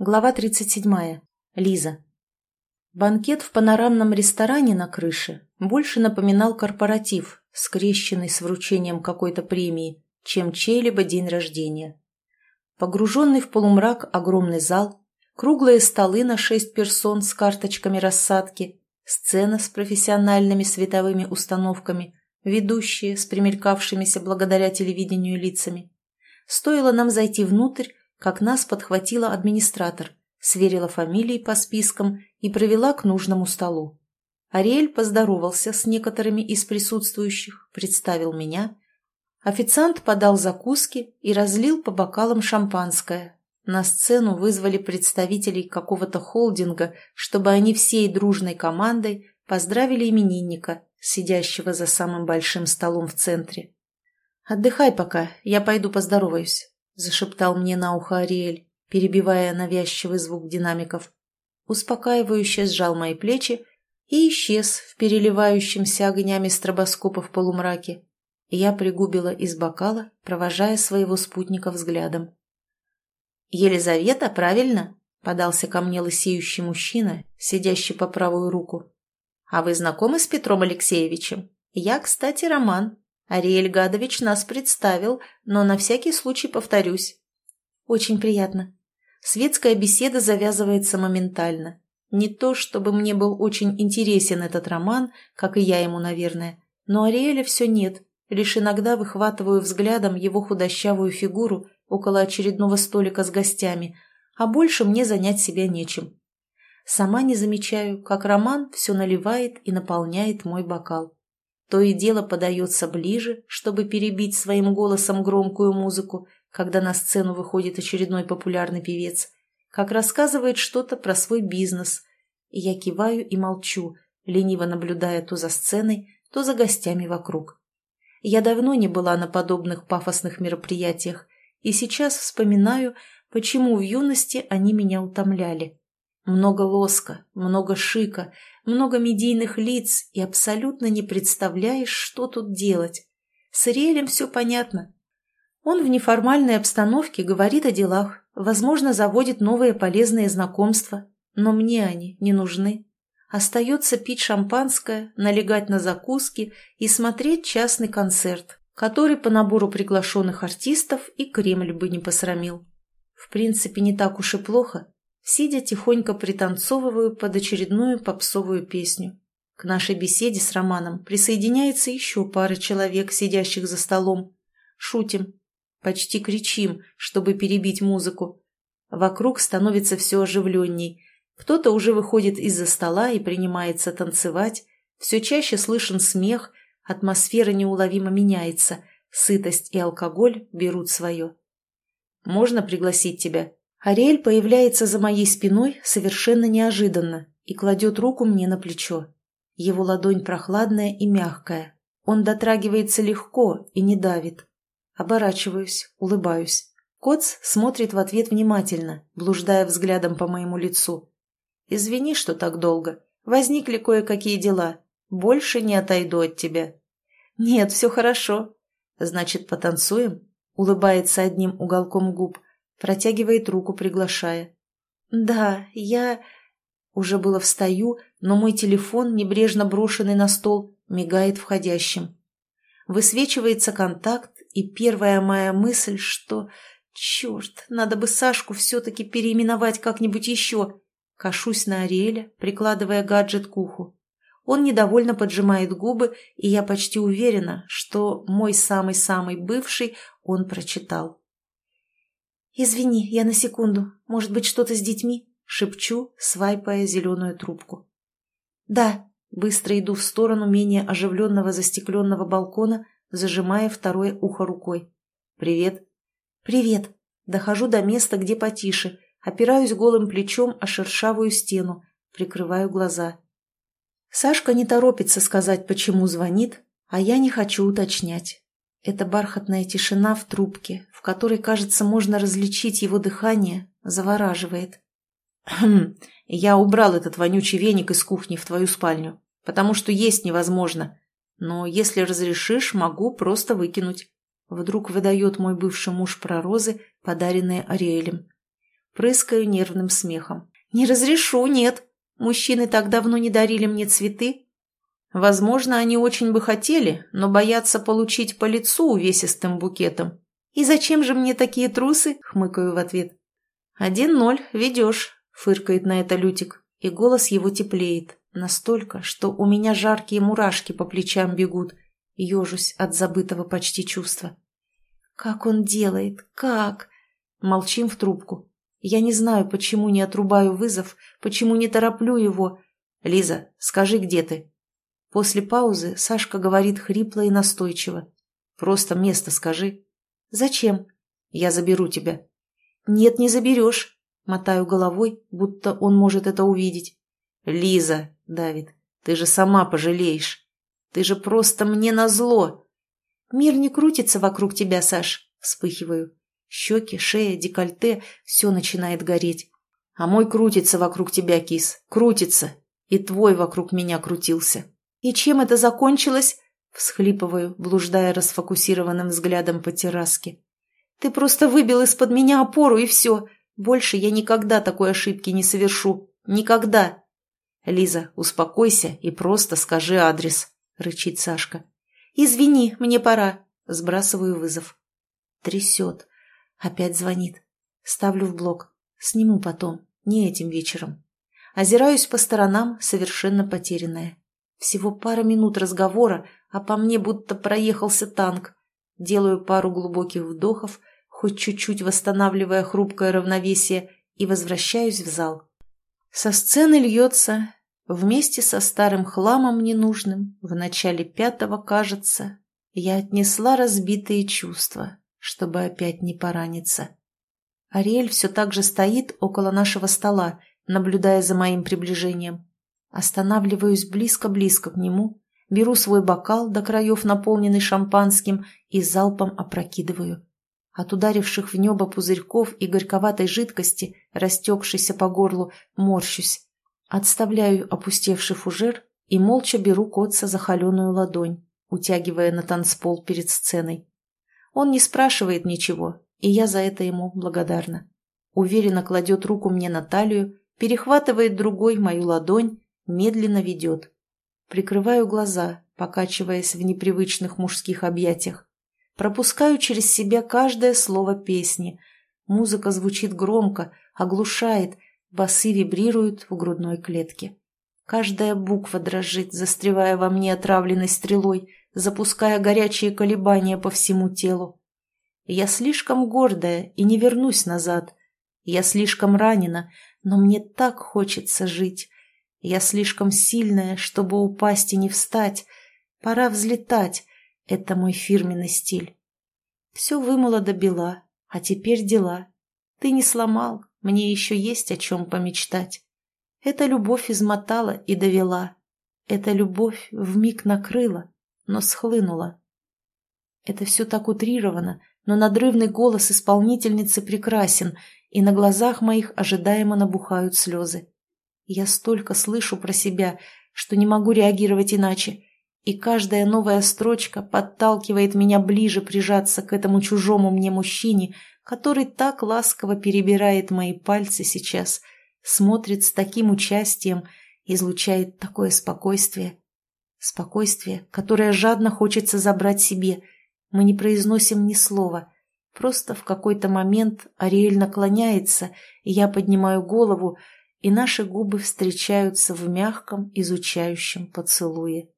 Глава 37. Лиза. Банкет в панорамном ресторане на крыше больше напоминал корпоратив, скрещенный с вручением какой-то премии, чем чей-либо день рождения. Погруженный в полумрак огромный зал, круглые столы на шесть персон с карточками рассадки, сцена с профессиональными световыми установками, ведущие с примелькавшимися благодаря телевидению лицами. Стоило нам зайти внутрь, как нас подхватила администратор, сверила фамилии по спискам и провела к нужному столу. Ариэль поздоровался с некоторыми из присутствующих, представил меня. Официант подал закуски и разлил по бокалам шампанское. На сцену вызвали представителей какого-то холдинга, чтобы они всей дружной командой поздравили именинника, сидящего за самым большим столом в центре. «Отдыхай пока, я пойду поздороваюсь». — зашептал мне на ухо Ариэль, перебивая навязчивый звук динамиков. Успокаивающе сжал мои плечи и исчез в переливающемся огнями стробоскопа в полумраке. Я пригубила из бокала, провожая своего спутника взглядом. «Елизавета, правильно?» — подался ко мне лысеющий мужчина, сидящий по правую руку. «А вы знакомы с Петром Алексеевичем? Я, кстати, Роман, Ариэль Гадович нас представил, но на всякий случай повторюсь. Очень приятно. Светская беседа завязывается моментально. Не то, чтобы мне был очень интересен этот роман, как и я ему, наверное, но Ариэля все нет, лишь иногда выхватываю взглядом его худощавую фигуру около очередного столика с гостями, а больше мне занять себя нечем. Сама не замечаю, как роман все наливает и наполняет мой бокал то и дело подается ближе, чтобы перебить своим голосом громкую музыку, когда на сцену выходит очередной популярный певец, как рассказывает что-то про свой бизнес. И я киваю и молчу, лениво наблюдая то за сценой, то за гостями вокруг. Я давно не была на подобных пафосных мероприятиях, и сейчас вспоминаю, почему в юности они меня утомляли. Много лоска, много шика, много медийных лиц и абсолютно не представляешь, что тут делать. С Ириэлем все понятно. Он в неформальной обстановке говорит о делах, возможно, заводит новые полезные знакомства, но мне они не нужны. Остается пить шампанское, налегать на закуски и смотреть частный концерт, который по набору приглашенных артистов и Кремль бы не посрамил. В принципе, не так уж и плохо, Сидя, тихонько пританцовываю под очередную попсовую песню. К нашей беседе с Романом присоединяется еще пара человек, сидящих за столом. Шутим. Почти кричим, чтобы перебить музыку. Вокруг становится все оживленней. Кто-то уже выходит из-за стола и принимается танцевать. Все чаще слышен смех, атмосфера неуловимо меняется. Сытость и алкоголь берут свое. «Можно пригласить тебя?» Ариэль появляется за моей спиной совершенно неожиданно и кладет руку мне на плечо. Его ладонь прохладная и мягкая. Он дотрагивается легко и не давит. Оборачиваюсь, улыбаюсь. Коц смотрит в ответ внимательно, блуждая взглядом по моему лицу. «Извини, что так долго. Возникли кое-какие дела. Больше не отойду от тебя». «Нет, все хорошо». «Значит, потанцуем?» Улыбается одним уголком губ, Протягивает руку, приглашая. «Да, я...» Уже было встаю, но мой телефон, небрежно брошенный на стол, мигает входящим. Высвечивается контакт, и первая моя мысль, что... Черт, надо бы Сашку все-таки переименовать как-нибудь еще. Кашусь на Ариэля, прикладывая гаджет к уху. Он недовольно поджимает губы, и я почти уверена, что мой самый-самый бывший он прочитал. «Извини, я на секунду. Может быть, что-то с детьми?» — шепчу, свайпая зеленую трубку. «Да», — быстро иду в сторону менее оживленного застекленного балкона, зажимая второе ухо рукой. «Привет». «Привет». Дохожу до места, где потише, опираюсь голым плечом о шершавую стену, прикрываю глаза. Сашка не торопится сказать, почему звонит, а я не хочу уточнять. Эта бархатная тишина в трубке, в которой, кажется, можно различить его дыхание, завораживает. «Хм, я убрал этот вонючий веник из кухни в твою спальню, потому что есть невозможно. Но если разрешишь, могу просто выкинуть». Вдруг выдает мой бывший муж про розы, подаренные Ариэлем. Прыскаю нервным смехом. «Не разрешу, нет. Мужчины так давно не дарили мне цветы». Возможно, они очень бы хотели, но боятся получить по лицу увесистым букетом. «И зачем же мне такие трусы?» — хмыкаю в ответ. «Один ноль, ведешь», — фыркает на это Лютик, и голос его теплеет. Настолько, что у меня жаркие мурашки по плечам бегут, ежусь от забытого почти чувства. «Как он делает? Как?» Молчим в трубку. Я не знаю, почему не отрубаю вызов, почему не тороплю его. «Лиза, скажи, где ты?» После паузы Сашка говорит хрипло и настойчиво. «Просто место скажи». «Зачем?» «Я заберу тебя». «Нет, не заберешь», — мотаю головой, будто он может это увидеть. «Лиза», — давит, — «ты же сама пожалеешь. Ты же просто мне назло». «Мир не крутится вокруг тебя, Саш», — вспыхиваю. Щеки, шея, декольте — все начинает гореть. «А мой крутится вокруг тебя, кис, крутится. И твой вокруг меня крутился». «И чем это закончилось?» — всхлипываю, блуждая расфокусированным взглядом по терраске. «Ты просто выбил из-под меня опору, и все. Больше я никогда такой ошибки не совершу. Никогда!» «Лиза, успокойся и просто скажи адрес», — рычит Сашка. «Извини, мне пора», — сбрасываю вызов. Трясет. Опять звонит. Ставлю в блок. Сниму потом, не этим вечером. Озираюсь по сторонам, совершенно потерянная. Всего пара минут разговора, а по мне будто проехался танк. Делаю пару глубоких вдохов, хоть чуть-чуть восстанавливая хрупкое равновесие, и возвращаюсь в зал. Со сцены льется, вместе со старым хламом ненужным, в начале пятого, кажется, я отнесла разбитые чувства, чтобы опять не пораниться. Ариэль все так же стоит около нашего стола, наблюдая за моим приближением. Останавливаюсь близко-близко к нему, беру свой бокал до краев, наполненный шампанским, и залпом опрокидываю. От ударивших в небо пузырьков и горьковатой жидкости, растекшейся по горлу, морщусь. Отставляю опустевший фужер и молча беру котца за холеную ладонь, утягивая на танцпол перед сценой. Он не спрашивает ничего, и я за это ему благодарна. Уверенно кладет руку мне на талию, перехватывает другой мою ладонь, медленно ведет. Прикрываю глаза, покачиваясь в непривычных мужских объятиях. Пропускаю через себя каждое слово песни. Музыка звучит громко, оглушает, басы вибрируют в грудной клетке. Каждая буква дрожит, застревая во мне отравленной стрелой, запуская горячие колебания по всему телу. Я слишком гордая и не вернусь назад. Я слишком ранена, но мне так хочется жить. Я слишком сильная, чтобы упасть и не встать. Пора взлетать, это мой фирменный стиль. Все вымыло до бела, а теперь дела. Ты не сломал, мне еще есть о чем помечтать. Эта любовь измотала и довела. Эта любовь вмиг накрыла, но схлынула. Это все так утрировано, но надрывный голос исполнительницы прекрасен, и на глазах моих ожидаемо набухают слезы. Я столько слышу про себя, что не могу реагировать иначе, и каждая новая строчка подталкивает меня ближе прижаться к этому чужому мне мужчине, который так ласково перебирает мои пальцы сейчас, смотрит с таким участием, излучает такое спокойствие. Спокойствие, которое жадно хочется забрать себе. Мы не произносим ни слова. Просто в какой-то момент Ариэль наклоняется, и я поднимаю голову, и наши губы встречаются в мягком, изучающем поцелуе.